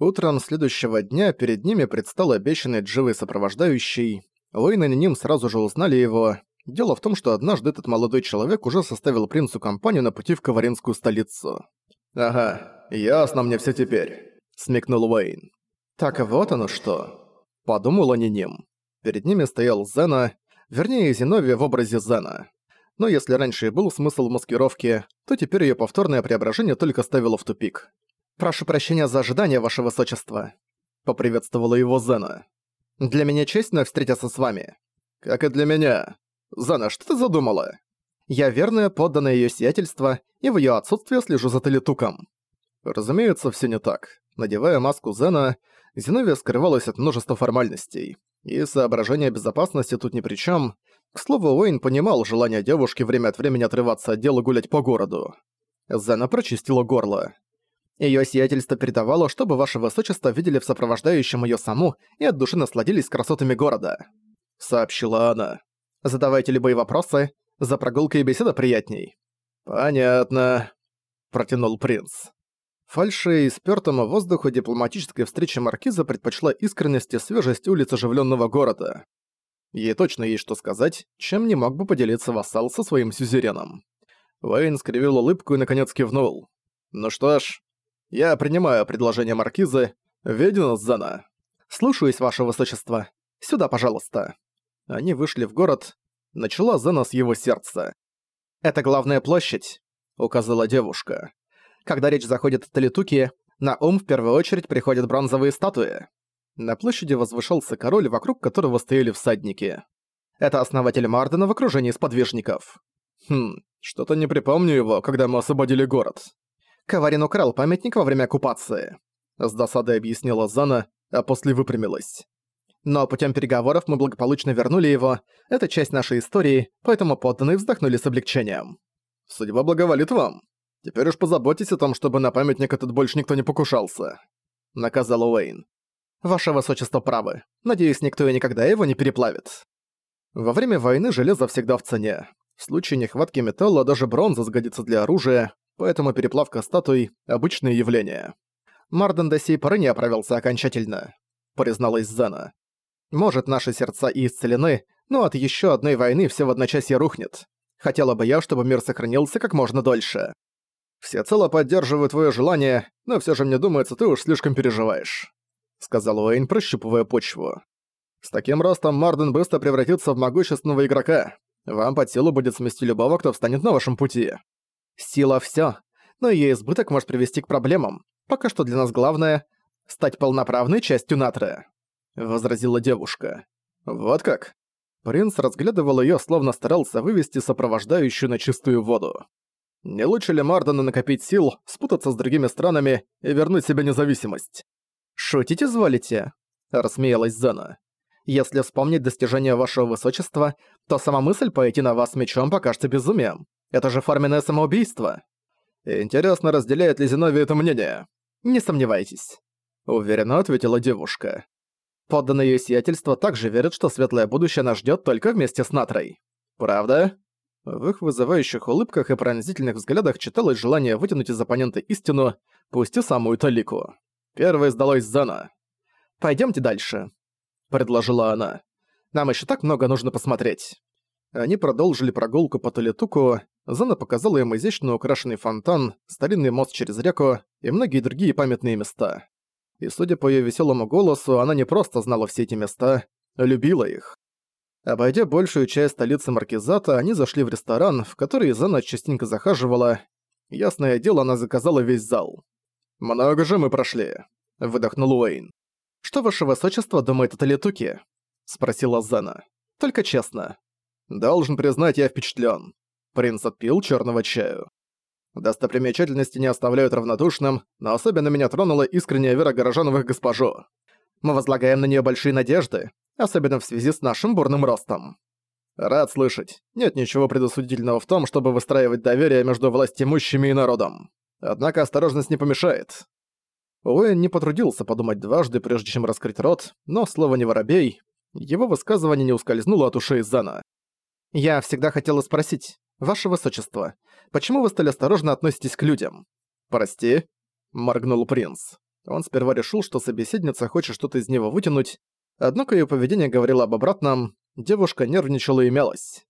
Утром следующего дня перед ними предстал обещанный Дживой сопровождающий. Уэйн и Ним сразу же узнали его. Дело в том, что однажды этот молодой человек уже составил принцу компанию на пути в Каваринскую столицу. «Ага, ясно мне все теперь», — смекнул Уэйн. «Так вот оно что», — подумал Ним. Перед ними стоял Зена, вернее, Зиновия в образе Зена. Но если раньше и был смысл маскировки, то теперь ее повторное преображение только ставило в тупик. «Прошу прощения за ожидание, ваше высочество», — поприветствовала его Зена. «Для меня честь встретиться с вами». «Как и для меня. Зена, что ты задумала?» «Я верная, подданная её сиятельство, и в её отсутствие слежу за Талитуком». Разумеется, всё не так. Надевая маску Зена, Зиновия скрывалась от множества формальностей. И соображения безопасности тут ни при чём. К слову, Уэйн понимал желание девушки время от времени отрываться от дела гулять по городу. Зена прочистила горло. Её сиятельство передавало, чтобы ваше высочество видели в сопровождающем её саму и от души насладились красотами города», — сообщила она. «Задавайте любые вопросы, за прогулкой беседа приятней». «Понятно», — протянул принц. Фальши и спёртому воздуху дипломатической встречи Маркиза предпочла искренность и свежесть улиц оживлённого города. Ей точно есть что сказать, чем не мог бы поделиться вассал со своим сюзереном. Уэйн скривил улыбку и наконец кивнул. «Ну что ж, я принимаю предложение маркизы. Ведено Зана. Слушаюсь, ваше высочество. Сюда, пожалуйста. Они вышли в город. Начала Зана с его сердца. «Это главная площадь», — указала девушка. «Когда речь заходит о Талитуке, на ум в первую очередь приходят бронзовые статуи». На площади возвышался король, вокруг которого стояли всадники. Это основатель Мардена в окружении сподвижников. Хм, что-то не припомню его, когда мы освободили город. Каварин украл памятник во время оккупации. С досадой объяснила Зана, а после выпрямилась. Но путем переговоров мы благополучно вернули его. Это часть нашей истории, поэтому подданные вздохнули с облегчением. Судьба благоволит вам. Теперь уж позаботьтесь о том, чтобы на памятник этот больше никто не покушался. Наказал Уэйн. Ваше высочество правы. Надеюсь, никто и никогда его не переплавит. Во время войны железо всегда в цене. В случае нехватки металла даже бронза сгодится для оружия, поэтому переплавка статуй – обычное явление. Марден до сей поры не оправился окончательно, призналась Зана. Может, наши сердца и исцелены, но от еще одной войны все в одночасье рухнет. Хотела бы я, чтобы мир сохранился как можно дольше. Всецело поддерживаю твое желание, но все же мне думается, ты уж слишком переживаешь», — сказал Уэйн, прощупывая почву. «С таким ростом Марден быстро превратится в могущественного игрока. Вам под силу будет смести любого, кто встанет на вашем пути. Сила всё, но её избыток может привести к проблемам. Пока что для нас главное — стать полноправной частью Натры», — возразила девушка. «Вот как?» Принц разглядывал её, словно старался вывести сопровождающую на чистую воду. «Не лучше ли Мардену накопить сил, спутаться с другими странами и вернуть себе независимость?» «Шутите, зволите?» — рассмеялась Зена. «Если вспомнить достижения вашего высочества, то сама мысль пойти на вас мечом покажется безумием. Это же форменное самоубийство. Интересно, разделяет ли Зиновий это мнение? Не сомневайтесь. Уверенно ответила девушка. Подданные её сиятельства также верят, что светлое будущее нас ждёт только вместе с Натрой. Правда? В их вызывающих улыбках и пронзительных взглядах читалось желание вытянуть из оппонента истину, пусть и самую талику. Первой сдалось Зана. «Пойдёмте дальше», — предложила она. «Нам ещё так много нужно посмотреть». Они продолжили прогулку по Толетуку, Зана показала им изящно украшенный фонтан, старинный мост через реку и многие другие памятные места. И судя по её весёлому голосу, она не просто знала все эти места, а любила их. Обойдя большую часть столицы Маркизата, они зашли в ресторан, в который Зана частенько захаживала. Ясное дело, она заказала весь зал. «Много же мы прошли», — выдохнул Уэйн. «Что ваше высочество думает о Толетуке?» — спросила Зана. «Только честно». «Должен признать, я впечатлен. Принц отпил черного чаю. Достопримечательности не оставляют равнодушным, но особенно меня тронула искренняя вера горожан в госпожу. Мы возлагаем на нее большие надежды, особенно в связи с нашим бурным ростом. Рад слышать. Нет ничего предосудительного в том, чтобы выстраивать доверие между властимущими и народом. Однако осторожность не помешает. Уэйн не потрудился подумать дважды, прежде чем раскрыть рот, но слово не воробей. Его высказывание не ускользнуло от ушей Зана. «Я всегда хотела спросить, «Ваше высочество, почему вы столь осторожно относитесь к людям?» «Прости», — моргнул принц. Он сперва решил, что собеседница хочет что-то из него вытянуть, однако её поведение говорило об обратном, девушка нервничала и мялась.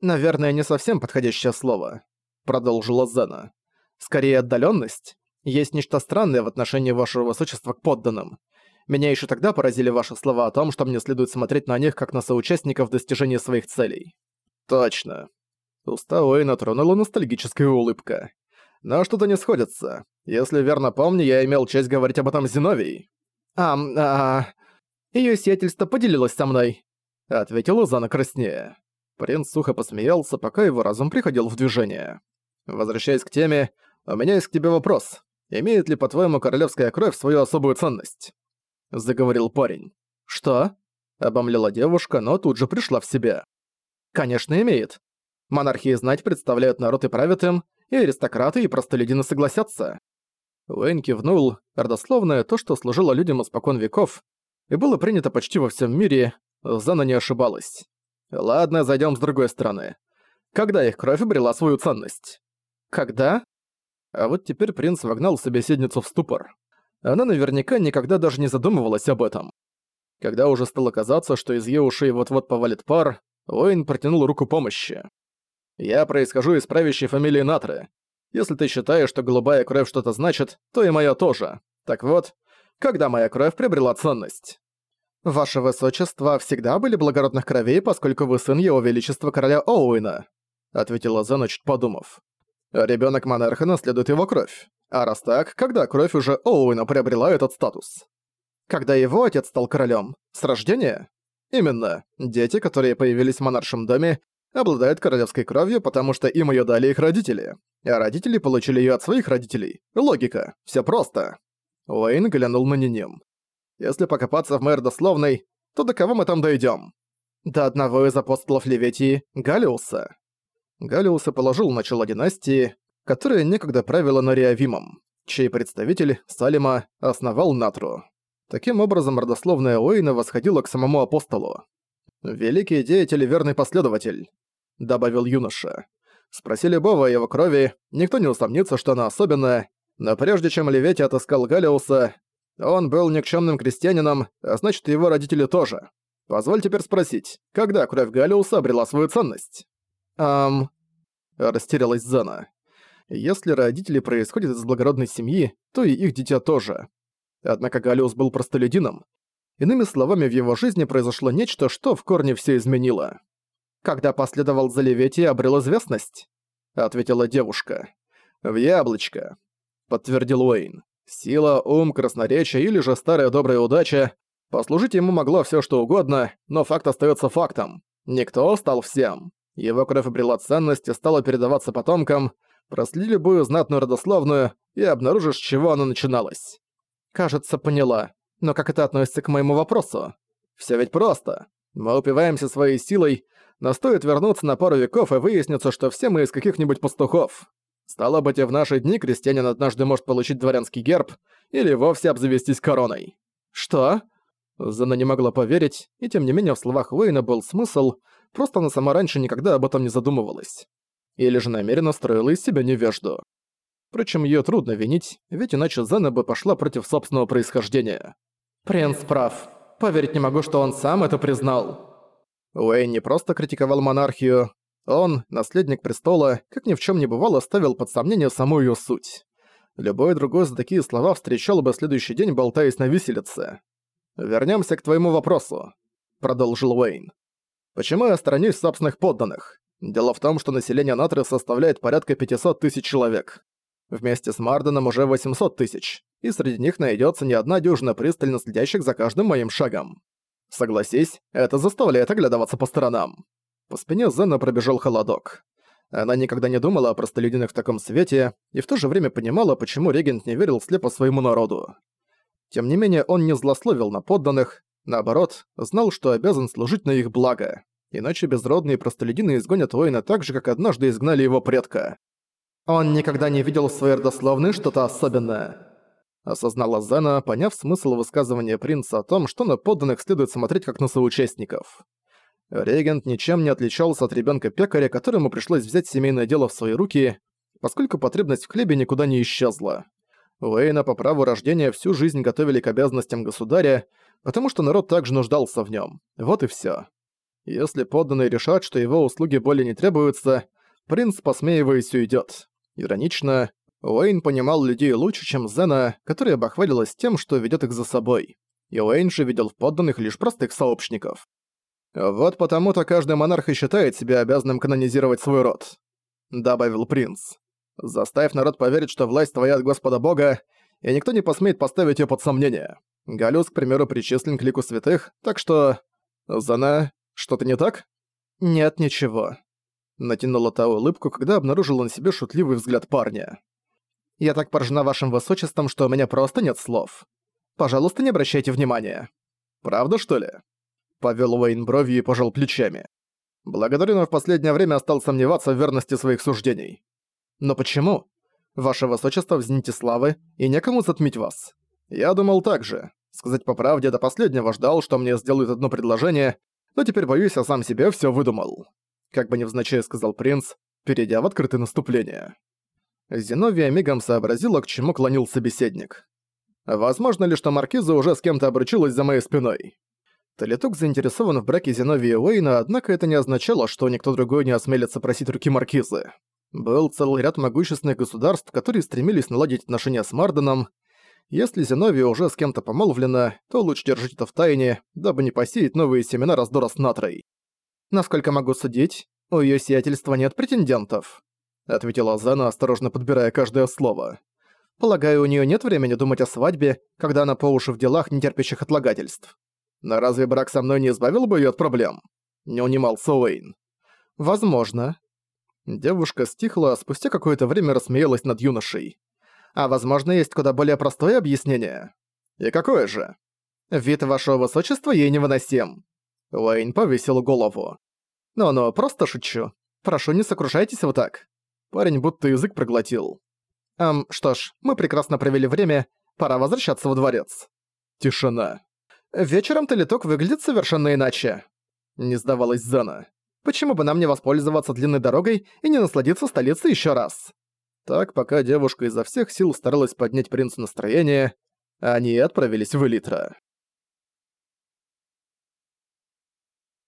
«Наверное, не совсем подходящее слово», — продолжила Зена. «Скорее отдалённость. Есть нечто странное в отношении вашего высочества к подданным. Меня ещё тогда поразили ваши слова о том, что мне следует смотреть на них как на соучастников в достижении своих целей». «Точно». Уста Уэйна тронула ностальгическая улыбка. «Но что-то не сходится. Если верно помню, я имел честь говорить об этом с Зиновией». «А, а...» Её сиятельство поделилось со мной», — ответила Зана краснее. Принц сухо посмеялся, пока его разум приходил в движение. «Возвращаясь к теме, у меня есть к тебе вопрос. Имеет ли, по-твоему, королевская кровь свою особую ценность?» Заговорил парень. «Что?» — обомлела девушка, но тут же пришла в себя. «Конечно, имеет. Монархии знать представляют народ и правят им, и аристократы, и простолюдины согласятся». Уэйн кивнул, родословное то, что служило людям испокон веков, и было принято почти во всем мире, Зана не ошибалась. Ладно, зайдем с другой стороны. Когда их кровь обрела свою ценность? Когда? А вот теперь принц вогнал собеседницу в ступор. Она наверняка никогда даже не задумывалась об этом. Когда уже стало казаться, что из её ушей вот-вот повалит пар, Уэйн протянул руку помощи. «Я происхожу из правящей фамилии Натры. Если ты считаешь, что голубая кровь что-то значит, то и моя тоже. Так вот, когда моя кровь приобрела ценность?» «Ваше высочество всегда были благородных кровей, поскольку вы сын его величества короля Оуэна», ответила Зена, чуть подумав. Ребенок монарха наследует его кровь. А раз так, когда кровь уже Оуэна приобрела этот статус? Когда его отец стал королем? С рождения? Именно. Дети, которые появились в монаршем доме, обладают королевской кровью, потому что им ее дали их родители. А родители получили ее от своих родителей. Логика. Все просто. Уэйн глянул на Ниним. Если покопаться в моей родословной, то до кого мы там дойдем? До одного из апостолов Леветии, Галиуса. Галиуса положил начало династии, которая некогда правила Нориавимом, чей представитель, Салима, основал Натру. Таким образом, родословная Уэйна восходила к самому апостолу. «Великий деятель и верный последователь», — добавил юноша. Спроси любого о его крови, никто не усомнится, что она особенная, но прежде чем Левети отыскал Галиуса, он был никчемным крестьянином, а значит, его родители тоже. Позволь теперь спросить, когда кровь Галиуса обрела свою ценность? Ам... Растерялась Зана. Если родители происходят из благородной семьи, то и их дитя тоже. Однако Галиус был простолюдином. Иными словами, в его жизни произошло нечто, что в корне все изменило. «Когда последовал за Левети, обрел известность?» — ответила девушка. «В яблочко», — подтвердил Уэйн. Сила, ум, красноречие или же старая добрая удача. Послужить ему могло все что угодно, но факт остается фактом. Никто стал всем. Его кровь обрела ценность и стала передаваться потомкам. Просли любую знатную родословную и обнаружишь, с чего она начиналась. Кажется, поняла. Но как это относится к моему вопросу? Все ведь просто. Мы упиваемся своей силой, но стоит вернуться на пару веков и выяснится, что все мы из каких-нибудь пастухов. Стало быть, и в наши дни крестьянин однажды может получить дворянский герб или вовсе обзавестись короной. Что? Зана не могла поверить, и тем не менее в словах Уэйна был смысл, просто она сама раньше никогда об этом не задумывалась. Или же намеренно строила из себя невежду. Впрочем, её трудно винить, ведь иначе Зана бы пошла против собственного происхождения. «Принц прав. Поверить не могу, что он сам это признал». Уэйн не просто критиковал монархию, он, наследник престола, как ни в чем не бывало, ставил под сомнение саму ее суть. Любой другой за такие слова встречал бы следующий день, болтаясь на виселице. Вернемся к твоему вопросу», — продолжил Уэйн. «Почему я сторонюсь собственных подданных? Дело в том, что население Натры составляет порядка 500 тысяч человек. Вместе с Марденом уже 800 тысяч, и среди них найдется не одна дюжина пристально следящих за каждым моим шагом. Согласись, это заставляет оглядываться по сторонам. По спине Зена пробежал холодок. Она никогда не думала о простолюдинах в таком свете и в то же время понимала, почему регент не верил слепо своему народу. Тем не менее, он не злословил на подданных, наоборот, знал, что обязан служить на их благо, иначе безродные простолюдины изгонят воина так же, как однажды изгнали его предка. «Он никогда не видел в своей родословной что-то особенное», осознала Зена, поняв смысл высказывания принца о том, что на подданных следует смотреть как на соучастников. Регент ничем не отличался от ребенка пекаря которому пришлось взять семейное дело в свои руки, поскольку потребность в хлебе никуда не исчезла. Уэйна по праву рождения всю жизнь готовили к обязанностям государя, потому что народ также нуждался в нем. Вот и все. Если подданные решат, что его услуги более не требуются, принц, посмеиваясь, уйдет. Иронично, Уэйн понимал людей лучше, чем Зена, которая бахвалилась тем, что ведет их за собой. И Уэйн же видел в подданных лишь простых сообщников. «Вот потому-то каждый монарх и считает себя обязанным канонизировать свой род», — добавил принц. «Заставь народ поверить, что власть твоя от Господа Бога, и никто не посмеет поставить ее под сомнение. Галюс, к примеру, причислен к лику святых, так что... Зана, что-то не так?» «Нет, ничего», — натянула та улыбку, когда обнаружила на себе шутливый взгляд парня. «Я так поражена вашим высочеством, что у меня просто нет слов. Пожалуйста, не обращайте внимания». «Правда, что ли?» Повел Уэйн бровью и пожал плечами. Благодарю, но в последнее время стал сомневаться в верности своих суждений. Но почему? Ваше высочество в зените славы, и некому затмить вас. Я думал так же. Сказать по правде, до последнего ждал, что мне сделают одно предложение, но теперь, боюсь, я сам себе все выдумал. Как бы невзначай сказал принц, перейдя в открытое наступление. Зиновия мигом сообразила, к чему клонил собеседник. Возможно ли, что Маркиза уже с кем-то обручилась за моей спиной? Толетук заинтересован в браке Зиновия Уэйна, однако это не означало, что никто другой не осмелится просить руки Маркизы. Был целый ряд могущественных государств, которые стремились наладить отношения с Марденом. Если Зиновия уже с кем-то помолвлена, то лучше держать это в тайне, дабы не посеять новые семена раздора с Натрой. «Насколько могу судить, у её сиятельства нет претендентов», — ответила Зена, осторожно подбирая каждое слово. «Полагаю, у неё нет времени думать о свадьбе, когда она по уши в делах, не терпящих отлагательств». Но разве брак со мной не избавил бы её от проблем? Не унимался Уэйн. Возможно. Девушка стихла, а спустя какое-то время рассмеялась над юношей. А возможно, есть куда более простое объяснение. И какое же? Вид вашего высочества ей невыносим. Уэйн повесил голову. «Ну-ну, просто шучу. Прошу, не сокрушайтесь вот так». Парень будто язык проглотил. «Эм, что ж, мы прекрасно провели время, пора возвращаться во дворец». Тишина. Вечером Талиток выглядит совершенно иначе. Не сдавалась Зана. Почему бы нам не воспользоваться длинной дорогой и не насладиться столицей еще раз? Так, пока девушка изо всех сил старалась поднять принцу настроение, они отправились в Элитра.